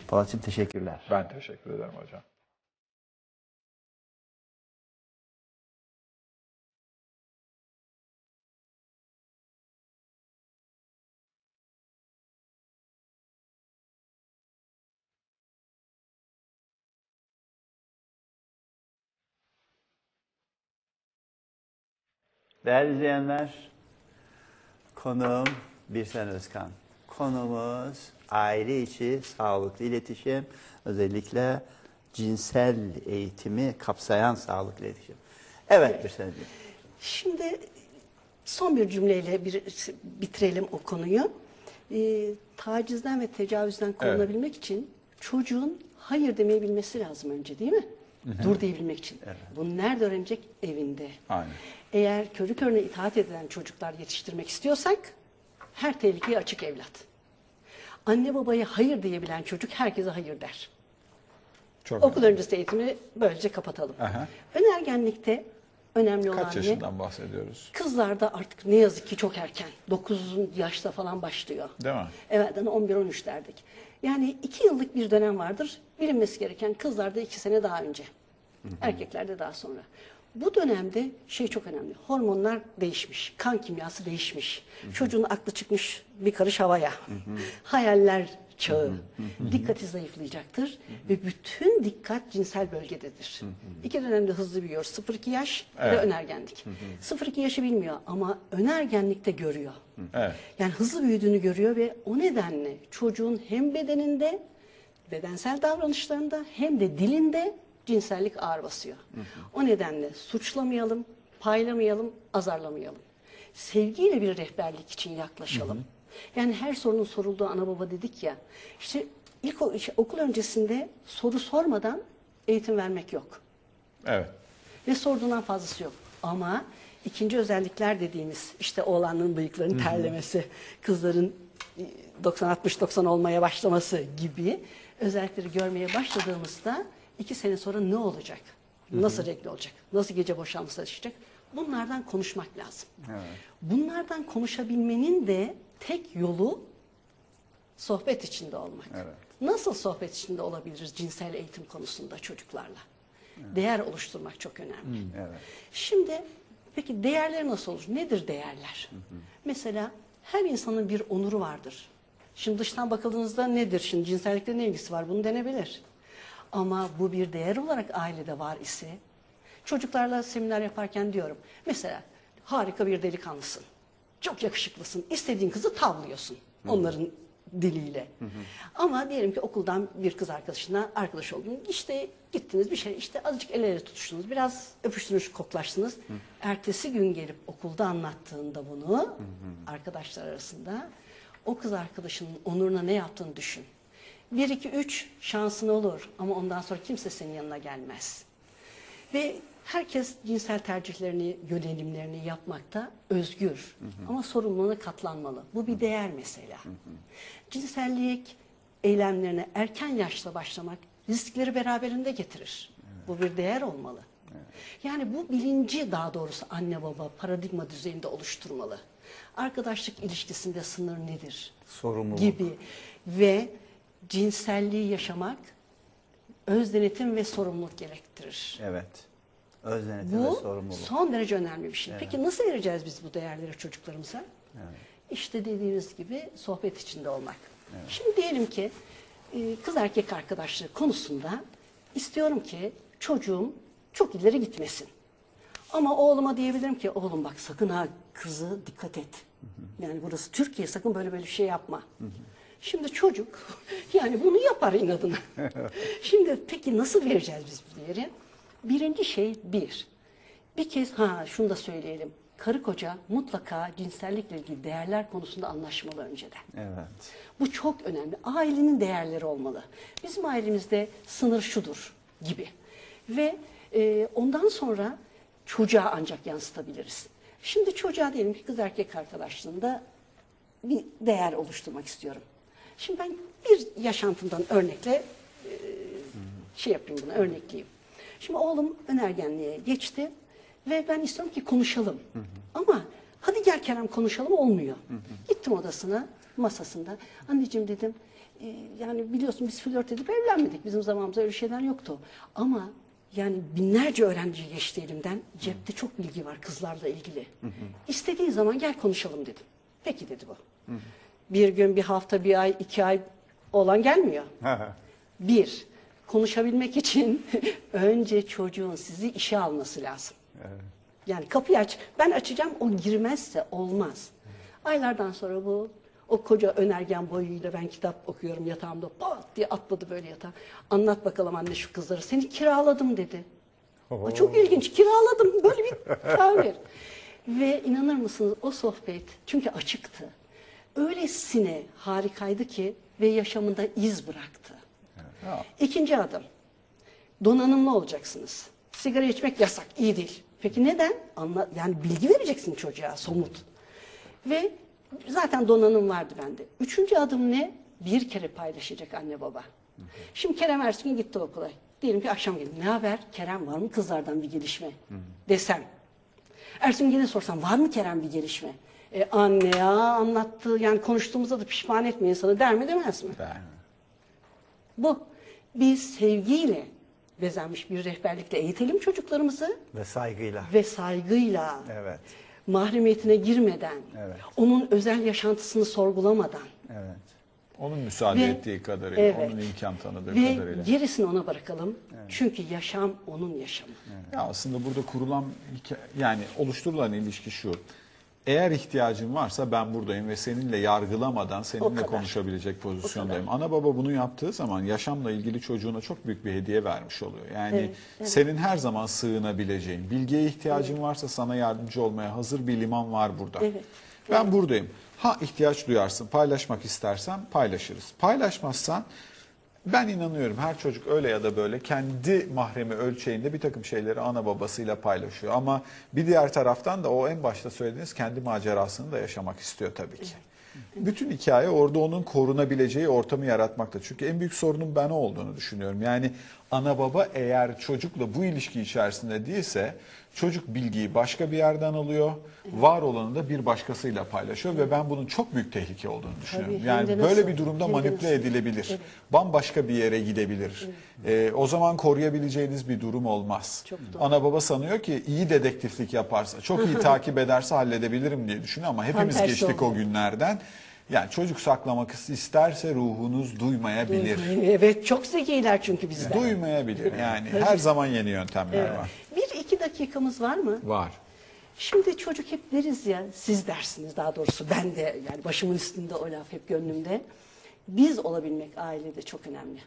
Polat'cığım teşekkürler. Ben teşekkür ederim hocam. Değerli izleyenler, konuğum Birsen Özkan. Konumuz aile içi sağlıklı iletişim, özellikle cinsel eğitimi kapsayan sağlıklı iletişim. Evet Birsen'ciğim. Şimdi son bir cümleyle bir bitirelim o konuyu. Ee, tacizden ve tecavüzden korunabilmek için çocuğun hayır demeyi bilmesi lazım önce değil mi? Dur diyebilmek için. Bunu nerede öğrenecek? Evinde. Aynen. Eğer körü körüne itaat edilen çocuklar yetiştirmek istiyorsak her tehlikeye açık evlat. Anne babaya hayır diyebilen çocuk herkese hayır der. Çok Okul önemli. öncesi eğitimi böylece kapatalım. Aha. Önergenlikte önemli olan Kaç ne? yaşından bahsediyoruz? Kızlarda artık ne yazık ki çok erken. 9 yaşta falan başlıyor. Değil mi? Evet, hani 11-13 derdik. Yani iki yıllık bir dönem vardır. Bilinmesi gereken kızlarda iki sene daha önce. Erkeklerde daha sonra. Bu dönemde şey çok önemli. Hormonlar değişmiş. Kan kimyası değişmiş. Çocuğun aklı çıkmış bir karış havaya. Hayaller çağı. Dikkati zayıflayacaktır. Ve bütün dikkat cinsel bölgededir. İki dönemde hızlı büyüyor. 0-2 yaş ve Evet. önergenlik. 0-2 yaşı bilmiyor ama önergenlikte görüyor. Evet. Yani hızlı büyüdüğünü görüyor ve o nedenle çocuğun hem bedeninde, bedensel davranışlarında hem de dilinde cinsellik ağır basıyor. O nedenle suçlamayalım, paylamayalım, azarlamayalım. Sevgiyle bir rehberlik için yaklaşalım. Yani her sorunun sorulduğu ana baba dedik ya. İşte ilk okul öncesinde soru sormadan eğitim vermek yok. Evet. Ve sorduğundan fazlası yok. Ama ikinci özellikler dediğimiz işte oğlanların bıyıklarının terlemesi, kızların e, 90-60-90 olmaya başlaması gibi özellikleri görmeye başladığımızda iki sene sonra ne olacak? Nasıl renkli olacak? Nasıl gece boşanması açacak? Bunlardan konuşmak lazım. Bunlardan konuşabilmenin de tek yolu sohbet içinde olmak. Evet. Nasıl sohbet içinde olabiliriz cinsel eğitim konusunda çocuklarla? Değer oluşturmak çok önemli. Evet. Şimdi peki değerler nasıl olur? Nedir değerler? Mesela her insanın bir onuru vardır. Şimdi dıştan bakıldığınızda nedir? Şimdi cinsellikle ne ilgisi var? Bunu denebilir. Ama bu bir değer olarak ailede var ise çocuklarla seminer yaparken diyorum. Mesela harika bir delikanlısın. Çok yakışıklısın. İstediğin kızı tavlıyorsun. Onların diliyle. Ama diyelim ki okuldan bir kız arkadaşına arkadaş oldun. İşte gittiniz bir şey işte azıcık el ele tutuştunuz. Biraz öpüştünüz, koklaştınız. Ertesi gün gelip okulda anlattığında bunu arkadaşlar arasında o kız arkadaşının onuruna ne yaptığını düşün. 1 2 3 şansın olur ama ondan sonra kimse senin yanına gelmez. Ve herkes cinsel tercihlerini, yönelimlerini yapmakta özgür. Ama sorumluluğuna katlanmalı. Bu bir değer mesela. Cinsellik eylemlerine erken yaşta başlamak riskleri beraberinde getirir. Bu bir değer olmalı. Yani bu bilinci daha doğrusu anne baba paradigma düzeyinde oluşturmalı. Arkadaşlık ilişkisinde sınır nedir? Sorumluluk. Gibi. Ve cinselliği yaşamak öz denetim ve sorumluluk gerektirir. Evet. Öz denetim ve Bu sorumluluk. son derece önemli bir şey. Peki nasıl vereceğiz biz bu değerleri çocuklarımıza? İşte dediğimiz gibi sohbet içinde olmak. Şimdi diyelim ki e, kız erkek arkadaşlığı konusunda istiyorum ki çocuğum çok ileri gitmesin. Ama oğluma diyebilirim ki oğlum bak sakın ha kızı dikkat et. Yani burası Türkiye sakın böyle böyle bir şey yapma. Şimdi çocuk yani bunu yapar inadına. Şimdi peki nasıl vereceğiz biz bu değeri? Birinci şey bir. Bir kez ha şunu da söyleyelim. Karı koca mutlaka cinsellikle ilgili değerler konusunda anlaşmalı önceden. Evet. Bu çok önemli. Ailenin değerleri olmalı. Bizim ailemizde sınır şudur gibi. Ve e, ondan sonra çocuğa ancak yansıtabiliriz. Şimdi çocuğa diyelim ki kız erkek arkadaşlığında bir değer oluşturmak istiyorum. Şimdi ben bir yaşantımdan örnekle e, şey yapayım bunu örnekleyeyim. Şimdi oğlum önergenliğe geçti ve ben istiyorum ki konuşalım. Ama hadi gel Kerem konuşalım olmuyor. Gittim odasına masasında. Anneciğim dedim e, yani biliyorsun biz flört edip evlenmedik. Bizim zamanımızda öyle şeyler yoktu. Ama yani binlerce öğrenci geçti elimden. Cepte çok bilgi var kızlarla ilgili. İstediği zaman gel konuşalım dedim. Peki dedi bu. Bir gün, bir hafta, bir ay, iki ay olan gelmiyor. Bir, konuşabilmek için önce çocuğun sizi işe alması lazım. Yani kapıyı aç, ben açacağım, o girmezse olmaz. Aylardan sonra bu, o koca önergen boyuyla ben kitap okuyorum yatağımda, pat diye atladı böyle yatağa. Anlat bakalım anne şu kızları, seni kiraladım dedi. O çok ilginç, kiraladım, böyle bir tabir. Ve inanır mısınız o sohbet, çünkü açıktı. Öylesine harikaydı ki ve yaşamında iz bıraktı. İkinci adım. Donanımlı olacaksınız. Sigara içmek yasak, iyi değil. Peki neden? Anla, yani bilgi vereceksin çocuğa, somut. Ve zaten donanım vardı bende. Üçüncü adım ne? Bir kere paylaşacak anne baba. Şimdi Kerem Ersin gitti okula. Diyelim ki akşam geldim. Ne haber? Kerem var mı kızlardan bir gelişme? Desem. Ersin gene sorsam var mı Kerem bir gelişme? E, anne ya anlattı yani konuştuğumuzda da pişman etme insanı der mi demez mi? Bu. Biz sevgiyle bezenmiş bir rehberlikle eğitelim çocuklarımızı Ve saygıyla. ve saygıyla, Evet. mahremiyetine girmeden, Evet. onun özel yaşantısını sorgulamadan Evet. Onun müsaade Ve- ettiği kadarıyla, Evet. onun imkan tanıdığı ve kadarıyla. gerisini ona bırakalım. Çünkü yaşam onun yaşamı. Ya aslında burada kurulan yani oluşturulan ilişki şu. Eğer ihtiyacın varsa ben buradayım ve seninle yargılamadan seninle konuşabilecek pozisyondayım. Ana baba bunu yaptığı zaman yaşamla ilgili çocuğuna çok büyük bir hediye vermiş oluyor. Yani Evet, evet. senin her zaman sığınabileceğin, bilgiye ihtiyacın varsa sana yardımcı olmaya hazır bir liman var burada. Evet, Ben buradayım. Ha ihtiyaç duyarsın, paylaşmak istersen paylaşırız. Paylaşmazsan ben inanıyorum her çocuk öyle ya da böyle kendi mahremi ölçeğinde bir takım şeyleri ana babasıyla paylaşıyor. Ama bir diğer taraftan da o en başta söylediğiniz kendi macerasını da yaşamak istiyor tabii ki. Bütün hikaye orada onun korunabileceği ortamı yaratmakta. Çünkü en büyük sorunun ben olduğunu düşünüyorum. Yani ana baba eğer çocukla bu ilişki içerisinde değilse çocuk bilgiyi başka bir yerden alıyor. Var olanı da bir başkasıyla paylaşıyor ve ben bunun çok büyük tehlike olduğunu düşünüyorum. Tabii, yani böyle nasıl? bir durumda Hem manipüle nasıl? edilebilir. Evet. Bambaşka bir yere gidebilir. Ee, o zaman koruyabileceğiniz bir durum olmaz. Ana baba sanıyor ki iyi dedektiflik yaparsa, çok iyi takip ederse halledebilirim diye düşünüyor ama hepimiz geçtik o oluyor. günlerden. Yani çocuk saklamak isterse ruhunuz duymayabilir. Evet çok zekiler çünkü bizden. Duymayabilir. Yani her zaman yeni yöntemler Evet. var. Bir iki dakikamız var mı? Var. Şimdi çocuk hep deriz ya, siz dersiniz daha doğrusu ben de yani başımın üstünde o laf hep gönlümde. Biz olabilmek ailede çok önemli.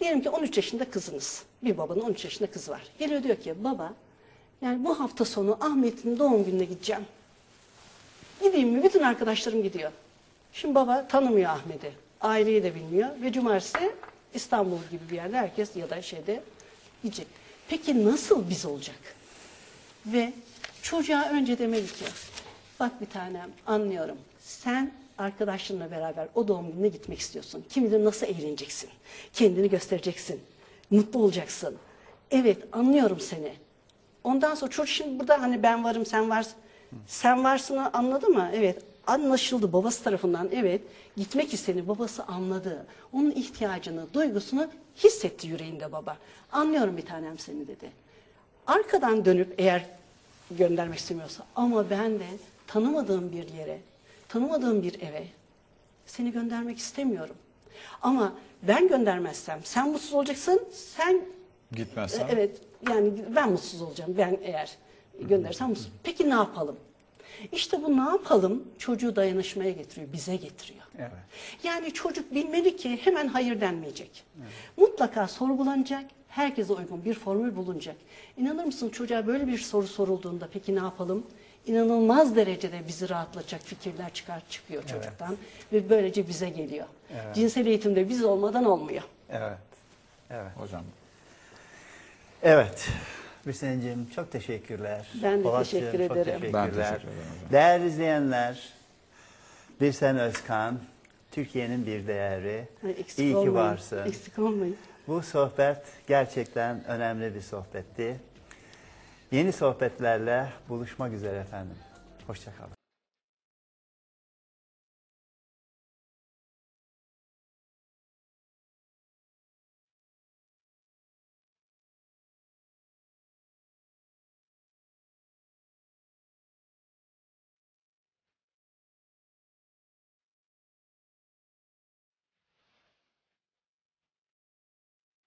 Diyelim ki 13 yaşında kızınız, bir babanın 13 yaşında kızı var. Geliyor diyor ki baba yani bu hafta sonu Ahmet'in doğum gününe gideceğim. Gideyim mi? Bütün arkadaşlarım gidiyor. Şimdi baba tanımıyor Ahmet'i. aileyi de bilmiyor ve cumartesi İstanbul gibi bir yerde herkes ya da şeyde gidecek. Peki nasıl biz olacak? Ve çocuğa önce demeli ki bak bir tanem anlıyorum. Sen arkadaşlarınla beraber o doğum gününe gitmek istiyorsun. Kim bilir nasıl eğleneceksin. Kendini göstereceksin. Mutlu olacaksın. Evet anlıyorum seni. Ondan sonra çocuk şimdi burada hani ben varım sen varsın. Sen varsını anladı mı? Evet anlaşıldı babası tarafından evet gitmek istediğini babası anladı. Onun ihtiyacını, duygusunu hissetti yüreğinde baba. Anlıyorum bir tanem seni dedi. Arkadan dönüp eğer göndermek istemiyorsa ama ben de tanımadığım bir yere, tanımadığım bir eve seni göndermek istemiyorum. Ama ben göndermezsem sen mutsuz olacaksın, sen Gitmezsen? e, Evet, yani ben mutsuz olacağım. Ben eğer gönderirsem mutsuz. Peki ne yapalım? İşte bu ne yapalım çocuğu dayanışmaya getiriyor, bize getiriyor. Evet. Yani çocuk bilmeli ki hemen hayır denmeyecek. Mutlaka sorgulanacak, herkese uygun bir formül bulunacak. İnanır mısın çocuğa böyle bir soru sorulduğunda peki ne yapalım? İnanılmaz derecede bizi rahatlatacak fikirler çıkar çıkıyor çocuktan ve böylece bize geliyor. Cinsel eğitimde biz olmadan olmuyor. Evet. Evet. Hocam Evet. Hüseyin'cim çok teşekkürler. Ben de Polatcığım, teşekkür çok ederim. teşekkürler. Ben teşekkür ederim. Değerli izleyenler, Birsen Özkan, Türkiye'nin bir değeri. Eksik İyi ki olmayın. varsın. Eksik olmayın. Bu sohbet gerçekten önemli bir sohbetti. Yeni sohbetlerle buluşmak üzere efendim. Hoşçakalın.